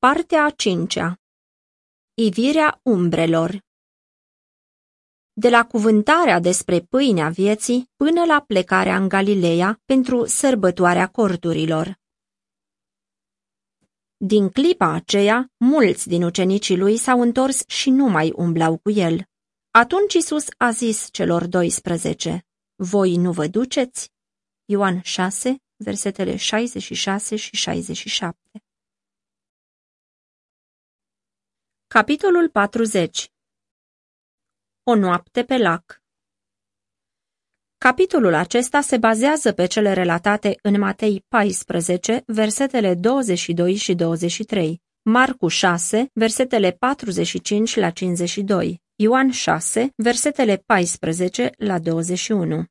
Partea a cincea Ivirea umbrelor De la cuvântarea despre pâinea vieții până la plecarea în Galileea pentru sărbătoarea corturilor. Din clipa aceea, mulți din ucenicii lui s-au întors și nu mai umblau cu el. Atunci Isus a zis celor 12, Voi nu vă duceți? Ioan 6, versetele 66 și 67 Capitolul 40 O noapte pe lac Capitolul acesta se bazează pe cele relatate în Matei 14, versetele 22 și 23, Marcu 6, versetele 45 la 52, Ioan 6, versetele 14 la 21.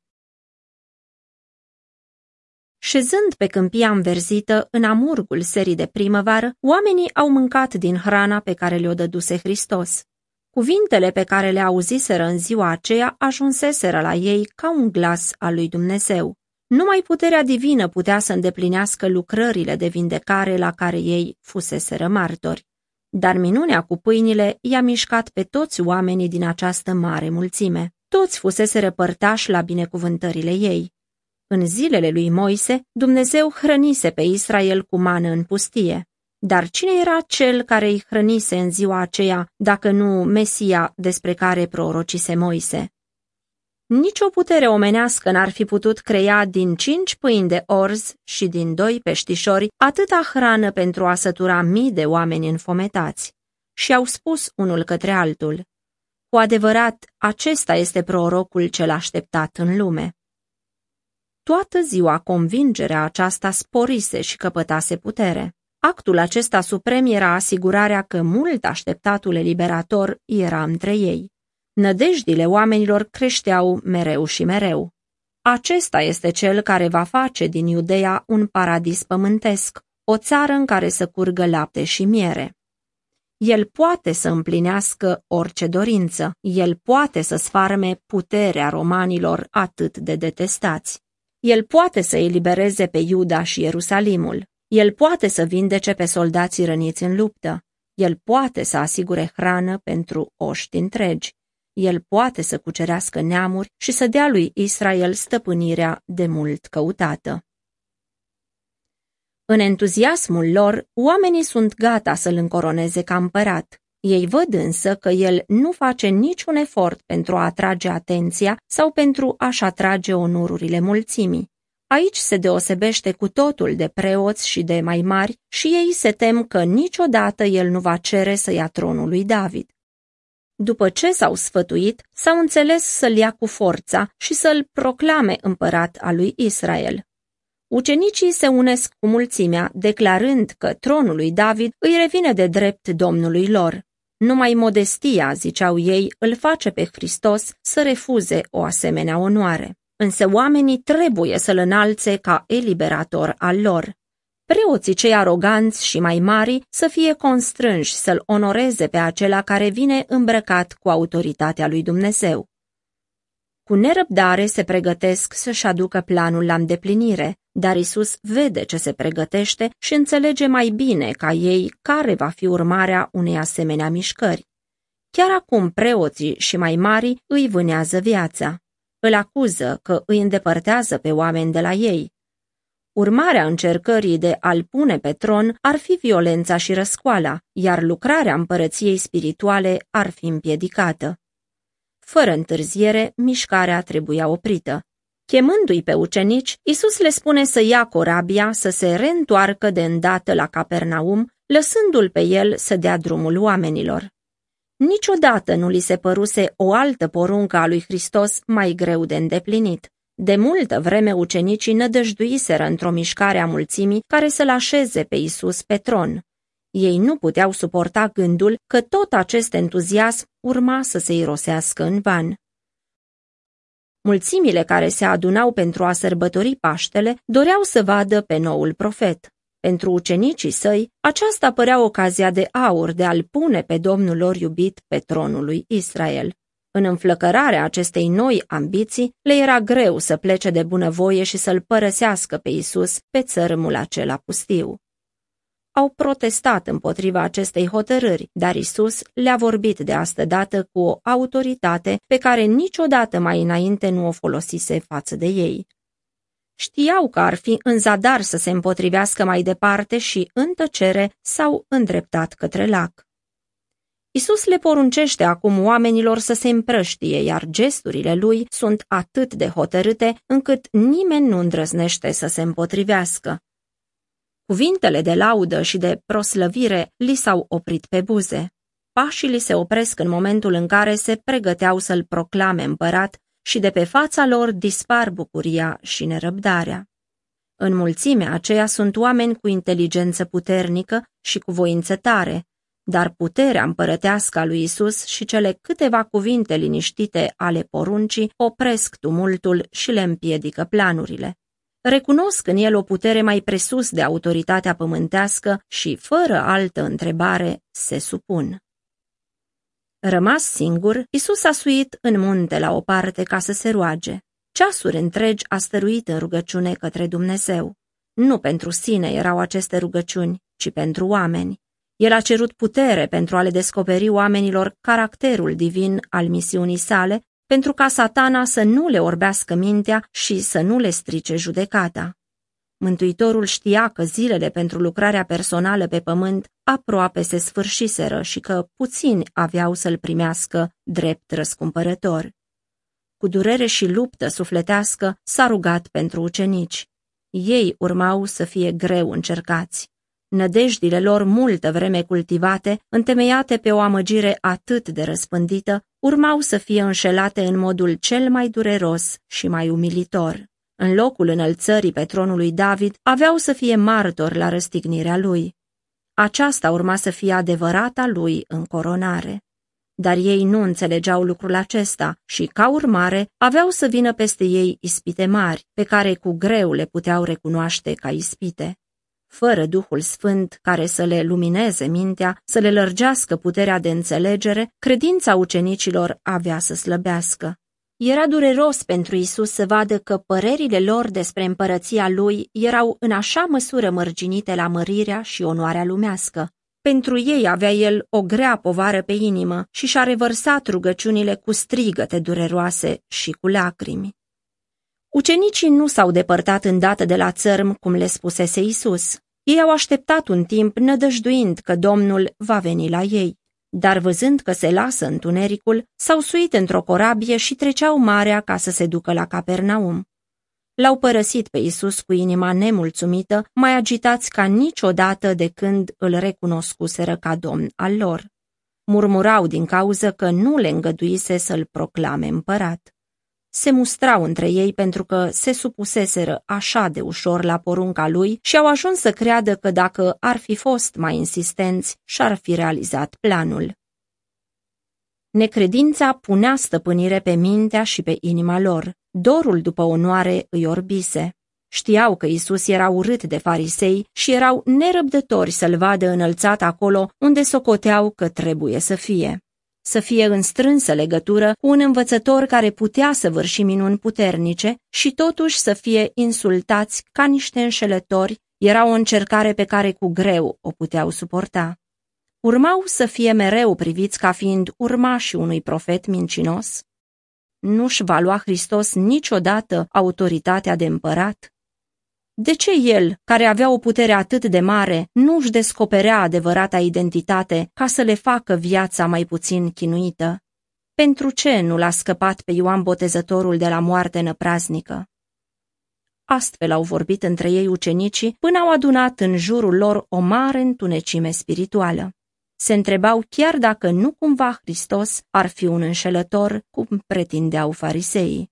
Șezând pe câmpia înverzită, în amurgul serii de primăvară, oamenii au mâncat din hrana pe care le-o dăduse Hristos. Cuvintele pe care le auziseră în ziua aceea ajunseseră la ei ca un glas al lui Dumnezeu. Numai puterea divină putea să îndeplinească lucrările de vindecare la care ei fuseseră martori. Dar minunea cu pâinile i-a mișcat pe toți oamenii din această mare mulțime. Toți fusese părtași la binecuvântările ei. În zilele lui Moise, Dumnezeu hrănise pe Israel cu mană în pustie. Dar cine era cel care îi hrănise în ziua aceea, dacă nu Mesia despre care prorocise Moise? Nici o putere omenească n-ar fi putut crea din cinci pâini de orz și din doi peștișori atâta hrană pentru a sătura mii de oameni înfometați. Și au spus unul către altul, cu adevărat, acesta este prorocul cel așteptat în lume. Toată ziua convingerea aceasta sporise și căpătase putere. Actul acesta suprem era asigurarea că mult așteptatul eliberator era între ei. Nădejdile oamenilor creșteau mereu și mereu. Acesta este cel care va face din Iudeea un paradis pământesc, o țară în care să curgă lapte și miere. El poate să împlinească orice dorință, el poate să sfarme puterea romanilor atât de detestați. El poate să elibereze pe Iuda și Ierusalimul. El poate să vindece pe soldații răniți în luptă. El poate să asigure hrană pentru oști întregi. El poate să cucerească neamuri și să dea lui Israel stăpânirea de mult căutată. În entuziasmul lor, oamenii sunt gata să-l încoroneze ca împărat. Ei văd însă că el nu face niciun efort pentru a atrage atenția sau pentru a-și atrage onorurile mulțimii. Aici se deosebește cu totul de preoți și de mai mari și ei se tem că niciodată el nu va cere să ia tronul lui David. După ce s-au sfătuit, s-au înțeles să-l ia cu forța și să-l proclame împărat al lui Israel. Ucenicii se unesc cu mulțimea, declarând că tronul lui David îi revine de drept Domnului lor. Numai modestia, ziceau ei, îl face pe Hristos să refuze o asemenea onoare. Însă oamenii trebuie să-l înalțe ca eliberator al lor. Preoții cei aroganți și mai mari să fie constrânși să-l onoreze pe acela care vine îmbrăcat cu autoritatea lui Dumnezeu. Cu nerăbdare se pregătesc să-și aducă planul la îndeplinire, dar Isus vede ce se pregătește și înțelege mai bine ca ei care va fi urmarea unei asemenea mișcări. Chiar acum preoții și mai mari îi vânează viața. Îl acuză că îi îndepărtează pe oameni de la ei. Urmarea încercării de a-l pune pe tron ar fi violența și răscoala, iar lucrarea împărăției spirituale ar fi împiedicată. Fără întârziere, mișcarea trebuia oprită. Chemându-i pe ucenici, Isus le spune să ia corabia, să se reîntoarcă de îndată la Capernaum, lăsându-l pe el să dea drumul oamenilor. Niciodată nu li se păruse o altă poruncă a lui Hristos mai greu de îndeplinit. De multă vreme ucenicii nădăjduiseră într-o mișcare a mulțimii care să-l așeze pe Isus pe tron. Ei nu puteau suporta gândul că tot acest entuziasm urma să se irosească în van. Mulțimile care se adunau pentru a sărbători Paștele doreau să vadă pe noul profet. Pentru ucenicii săi, aceasta părea ocazia de aur de a-l pune pe Domnul lor iubit pe tronul lui Israel. În înflăcărarea acestei noi ambiții, le era greu să plece de bunăvoie și să-l părăsească pe Isus pe țărmul acela pustiu. Au protestat împotriva acestei hotărâri, dar Isus le-a vorbit de astă dată cu o autoritate pe care niciodată mai înainte nu o folosise față de ei. Știau că ar fi în zadar să se împotrivească mai departe și, în tăcere, s-au îndreptat către lac. Isus le poruncește acum oamenilor să se împrăștie, iar gesturile lui sunt atât de hotărâte încât nimeni nu îndrăznește să se împotrivească. Cuvintele de laudă și de proslăvire li s-au oprit pe buze. Pașii li se opresc în momentul în care se pregăteau să-l proclame împărat și de pe fața lor dispar bucuria și nerăbdarea. În mulțimea aceea sunt oameni cu inteligență puternică și cu voință tare, dar puterea împărătească a lui Isus și cele câteva cuvinte liniștite ale poruncii opresc tumultul și le împiedică planurile. Recunosc în el o putere mai presus de autoritatea pământească și, fără altă întrebare, se supun. Rămas singur, Isus a suit în munte la o parte ca să se roage. Ceasuri întregi a stăruit în rugăciune către Dumnezeu. Nu pentru sine erau aceste rugăciuni, ci pentru oameni. El a cerut putere pentru a le descoperi oamenilor caracterul divin al misiunii sale, pentru ca satana să nu le orbească mintea și să nu le strice judecata. Mântuitorul știa că zilele pentru lucrarea personală pe pământ aproape se sfârșiseră și că puțini aveau să-l primească drept răscumpărător. Cu durere și luptă sufletească s-a rugat pentru ucenici. Ei urmau să fie greu încercați. Nădejdile lor multă vreme cultivate, întemeiate pe o amăgire atât de răspândită, urmau să fie înșelate în modul cel mai dureros și mai umilitor. În locul înălțării pe tronul lui David, aveau să fie martori la răstignirea lui. Aceasta urma să fie adevărata lui în coronare. Dar ei nu înțelegeau lucrul acesta și, ca urmare, aveau să vină peste ei ispite mari, pe care cu greu le puteau recunoaște ca ispite fără Duhul Sfânt care să le lumineze mintea, să le lărgească puterea de înțelegere, credința ucenicilor avea să slăbească. Era dureros pentru Isus să vadă că părerile lor despre împărăția lui erau în așa măsură mărginite la mărirea și onoarea lumească. Pentru ei avea el o grea povară pe inimă și și-a revărsat rugăciunile cu strigăte dureroase și cu lacrimi. Ucenicii nu s-au depărtat îndată de la țărm, cum le spusese Isus. Ei au așteptat un timp, nădăjduind că Domnul va veni la ei. Dar văzând că se lasă întunericul, s-au suit într-o corabie și treceau marea ca să se ducă la Capernaum. L-au părăsit pe Isus cu inima nemulțumită, mai agitați ca niciodată de când îl recunoscuseră ca domn al lor. Murmurau din cauză că nu le îngăduise să-l proclame împărat se mustrau între ei pentru că se supuseseră așa de ușor la porunca lui și au ajuns să creadă că dacă ar fi fost mai insistenți, și-ar fi realizat planul. Necredința punea stăpânire pe mintea și pe inima lor. Dorul după onoare îi orbise. Știau că Isus era urât de farisei și erau nerăbdători să-l vadă înălțat acolo unde socoteau că trebuie să fie să fie în strânsă legătură cu un învățător care putea să vârși minuni puternice și totuși să fie insultați ca niște înșelători, era o încercare pe care cu greu o puteau suporta. Urmau să fie mereu priviți ca fiind urmașii unui profet mincinos? Nu-și va lua Hristos niciodată autoritatea de împărat? De ce el, care avea o putere atât de mare, nu își descoperea adevărata identitate ca să le facă viața mai puțin chinuită? Pentru ce nu l-a scăpat pe Ioan Botezătorul de la moarte năpraznică? Astfel au vorbit între ei ucenicii până au adunat în jurul lor o mare întunecime spirituală. Se întrebau chiar dacă nu cumva Hristos ar fi un înșelător, cum pretindeau fariseii.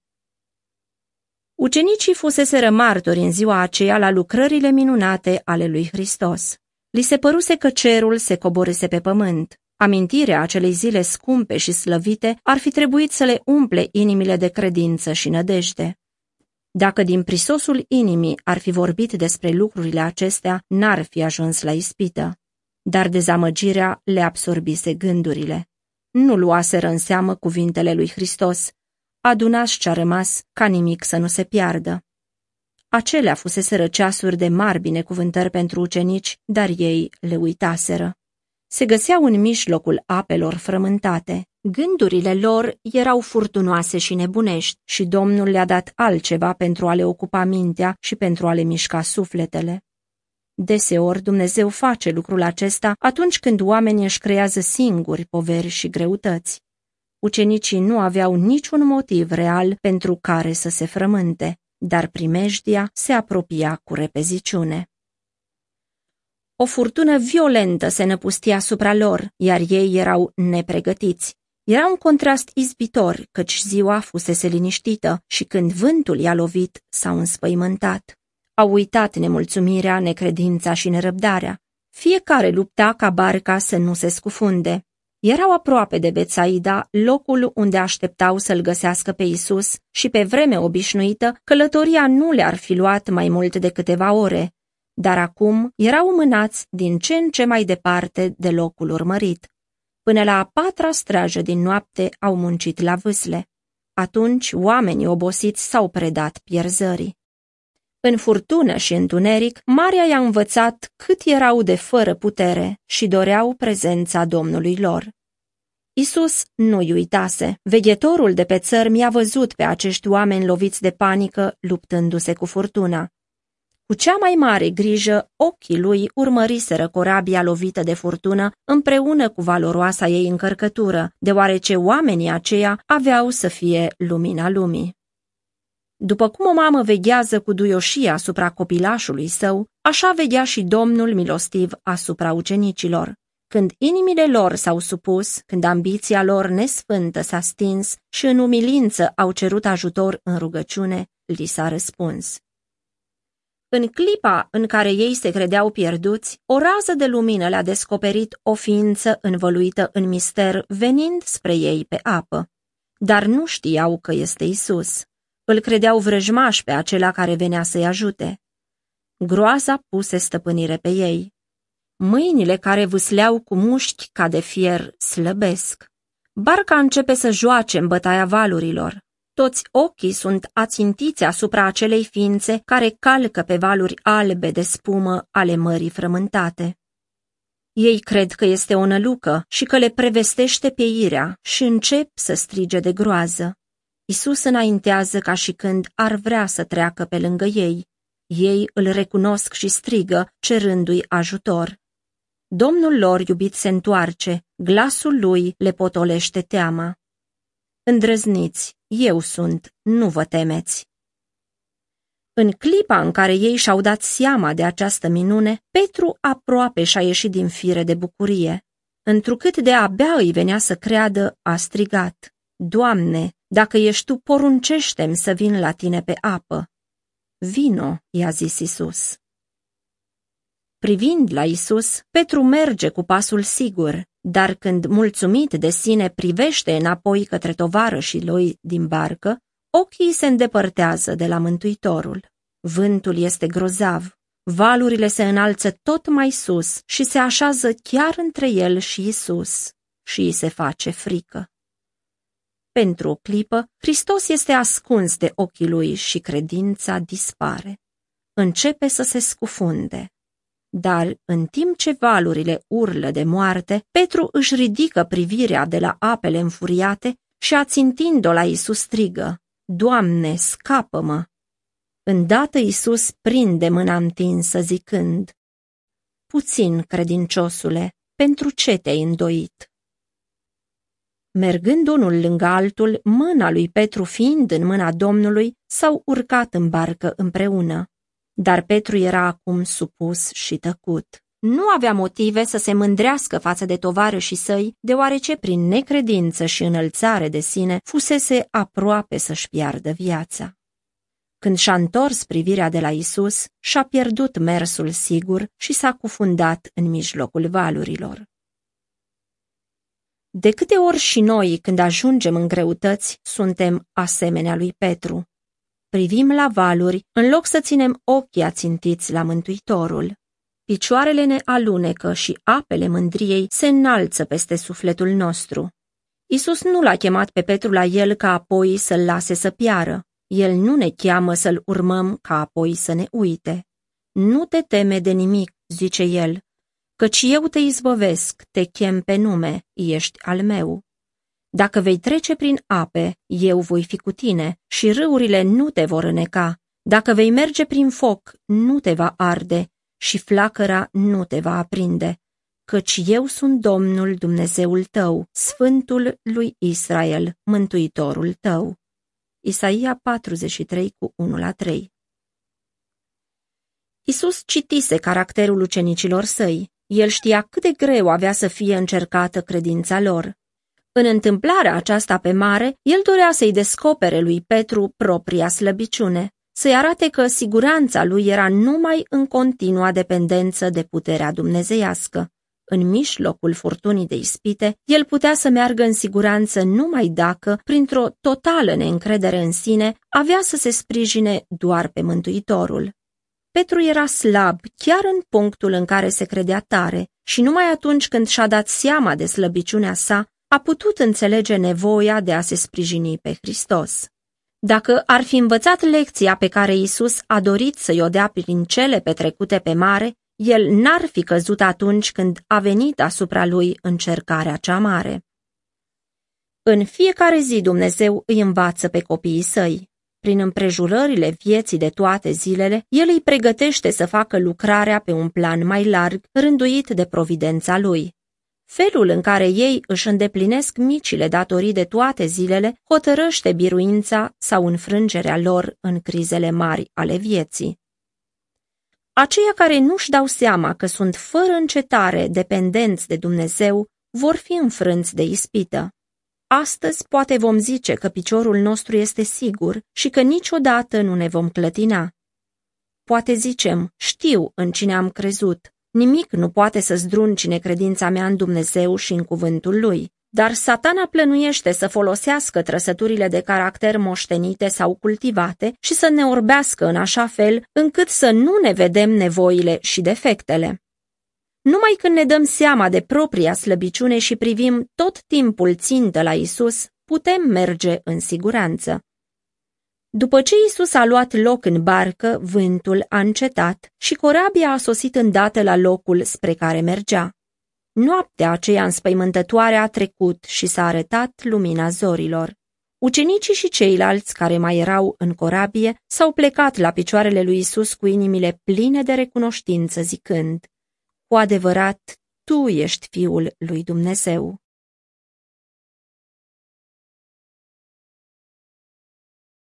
Ucenicii fuseseră martori în ziua aceea la lucrările minunate ale lui Hristos. Li se păruse că cerul se coborâse pe pământ. Amintirea acelei zile scumpe și slăvite ar fi trebuit să le umple inimile de credință și nădejde. Dacă din prisosul inimii ar fi vorbit despre lucrurile acestea, n-ar fi ajuns la ispită. Dar dezamăgirea le absorbise gândurile. Nu luaseră în seamă cuvintele lui Hristos, adunați ce-a rămas ca nimic să nu se piardă. Acelea fuseseră ceasuri de mari binecuvântări pentru ucenici, dar ei le uitaseră. Se găseau în mijlocul apelor frământate. Gândurile lor erau furtunoase și nebunești și Domnul le-a dat altceva pentru a le ocupa mintea și pentru a le mișca sufletele. Deseori Dumnezeu face lucrul acesta atunci când oamenii își creează singuri poveri și greutăți. Ucenicii nu aveau niciun motiv real pentru care să se frământe, dar primejdia se apropia cu repeziciune. O furtună violentă se năpustia asupra lor, iar ei erau nepregătiți. Era un contrast izbitor, căci ziua fusese liniștită și când vântul i-a lovit, s-au înspăimântat. Au uitat nemulțumirea, necredința și nerăbdarea. Fiecare lupta ca barca să nu se scufunde. Erau aproape de Betsaida, locul unde așteptau să-l găsească pe Isus și pe vreme obișnuită, călătoria nu le-ar fi luat mai mult de câteva ore, dar acum erau mânați din ce în ce mai departe de locul urmărit. Până la a patra strajă din noapte au muncit la vâsle. Atunci oamenii obosiți s-au predat pierzării. În furtună și întuneric, Maria i-a învățat cât erau de fără putere și doreau prezența Domnului lor. Isus nu-i uitase. Veghetorul de pe țăr mi-a văzut pe acești oameni loviți de panică luptându-se cu furtuna. Cu cea mai mare grijă, ochii lui urmăriseră corabia lovită de furtună împreună cu valoroasa ei încărcătură, deoarece oamenii aceia aveau să fie lumina lumii. După cum o mamă veghează cu duioșie asupra copilașului său, așa veghea și Domnul milostiv asupra ucenicilor. Când inimile lor s-au supus, când ambiția lor nesfântă s-a stins și în umilință au cerut ajutor în rugăciune, li s-a răspuns. În clipa în care ei se credeau pierduți, o rază de lumină le-a descoperit o ființă învăluită în mister venind spre ei pe apă. Dar nu știau că este Isus. Îl credeau vrăjmaș pe acela care venea să-i ajute. Groaza puse stăpânire pe ei. Mâinile care vâsleau cu mușchi ca de fier slăbesc. Barca începe să joace în bătaia valurilor. Toți ochii sunt ațintiți asupra acelei ființe care calcă pe valuri albe de spumă ale mării frământate. Ei cred că este o nălucă și că le prevestește pieirea și încep să strige de groază. Isus înaintează ca și când ar vrea să treacă pe lângă ei. Ei îl recunosc și strigă, cerându-i ajutor. Domnul lor iubit se întoarce, glasul lui le potolește teama. Îndrăzniți, eu sunt, nu vă temeți. În clipa în care ei și-au dat seama de această minune, Petru aproape și-a ieșit din fire de bucurie. Întrucât de abia îi venea să creadă, a strigat, Doamne, dacă ești tu, poruncește-mi să vin la tine pe apă. Vino, i-a zis Isus. Privind la Isus, Petru merge cu pasul sigur, dar când mulțumit de sine privește înapoi către și lui din barcă, ochii se îndepărtează de la Mântuitorul. Vântul este grozav, valurile se înalță tot mai sus și se așează chiar între el și Isus și îi se face frică. Pentru o clipă, Hristos este ascuns de ochii lui și credința dispare. Începe să se scufunde. Dar, în timp ce valurile urlă de moarte, Petru își ridică privirea de la apele înfuriate și, ațintind-o la Isus, strigă, Doamne, scapă-mă! Îndată Isus prinde mâna întinsă, zicând, Puțin, credinciosule, pentru ce te-ai îndoit? Mergând unul lângă altul, mâna lui Petru fiind în mâna Domnului, s-au urcat în barcă împreună. Dar Petru era acum supus și tăcut. Nu avea motive să se mândrească față de tovarășii săi, deoarece prin necredință și înălțare de sine fusese aproape să-și piardă viața. Când și-a întors privirea de la Isus, și-a pierdut mersul sigur și s-a cufundat în mijlocul valurilor. De câte ori și noi, când ajungem în greutăți, suntem asemenea lui Petru. Privim la valuri, în loc să ținem ochii ațintiți la Mântuitorul. Picioarele ne alunecă și apele mândriei se înalță peste sufletul nostru. Isus nu l-a chemat pe Petru la el ca apoi să-l lase să piară. El nu ne cheamă să-l urmăm ca apoi să ne uite. Nu te teme de nimic, zice el, căci eu te izbăvesc, te chem pe nume, ești al meu. Dacă vei trece prin ape, eu voi fi cu tine și râurile nu te vor îneca. Dacă vei merge prin foc, nu te va arde și flacăra nu te va aprinde, căci eu sunt Domnul Dumnezeul tău, Sfântul lui Israel, Mântuitorul tău. Isaia 43 cu 1 la 3 Isus citise caracterul ucenicilor săi. El știa cât de greu avea să fie încercată credința lor. În întâmplarea aceasta pe mare, el dorea să-i descopere lui Petru propria slăbiciune, să-i arate că siguranța lui era numai în continua dependență de puterea dumnezeiască. În mijlocul furtunii de ispite, el putea să meargă în siguranță numai dacă, printr-o totală neîncredere în sine, avea să se sprijine doar pe Mântuitorul. Petru era slab chiar în punctul în care se credea tare și numai atunci când și-a dat seama de slăbiciunea sa, a putut înțelege nevoia de a se sprijini pe Hristos. Dacă ar fi învățat lecția pe care Isus a dorit să-i o dea prin cele petrecute pe mare, el n-ar fi căzut atunci când a venit asupra lui încercarea cea mare. În fiecare zi Dumnezeu îi învață pe copiii săi. Prin împrejurările vieții de toate zilele, el îi pregătește să facă lucrarea pe un plan mai larg, rânduit de providența lui. Felul în care ei își îndeplinesc micile datorii de toate zilele hotărăște biruința sau înfrângerea lor în crizele mari ale vieții. Aceia care nu-și dau seama că sunt fără încetare dependenți de Dumnezeu vor fi înfrânți de ispită. Astăzi poate vom zice că piciorul nostru este sigur și că niciodată nu ne vom clătina. Poate zicem, știu în cine am crezut, nimic nu poate să zdruncine credința mea în Dumnezeu și în cuvântul Lui. Dar satana plănuiește să folosească trăsăturile de caracter moștenite sau cultivate și să ne orbească în așa fel încât să nu ne vedem nevoile și defectele. Numai când ne dăm seama de propria slăbiciune și privim tot timpul țintă la Isus, putem merge în siguranță. După ce Isus a luat loc în barcă, vântul a încetat și corabia a sosit îndată la locul spre care mergea. Noaptea aceea înspăimântătoare a trecut și s-a arătat lumina zorilor. Ucenicii și ceilalți care mai erau în corabie s-au plecat la picioarele lui Isus cu inimile pline de recunoștință, zicând, Cu adevărat, Tu ești Fiul lui Dumnezeu.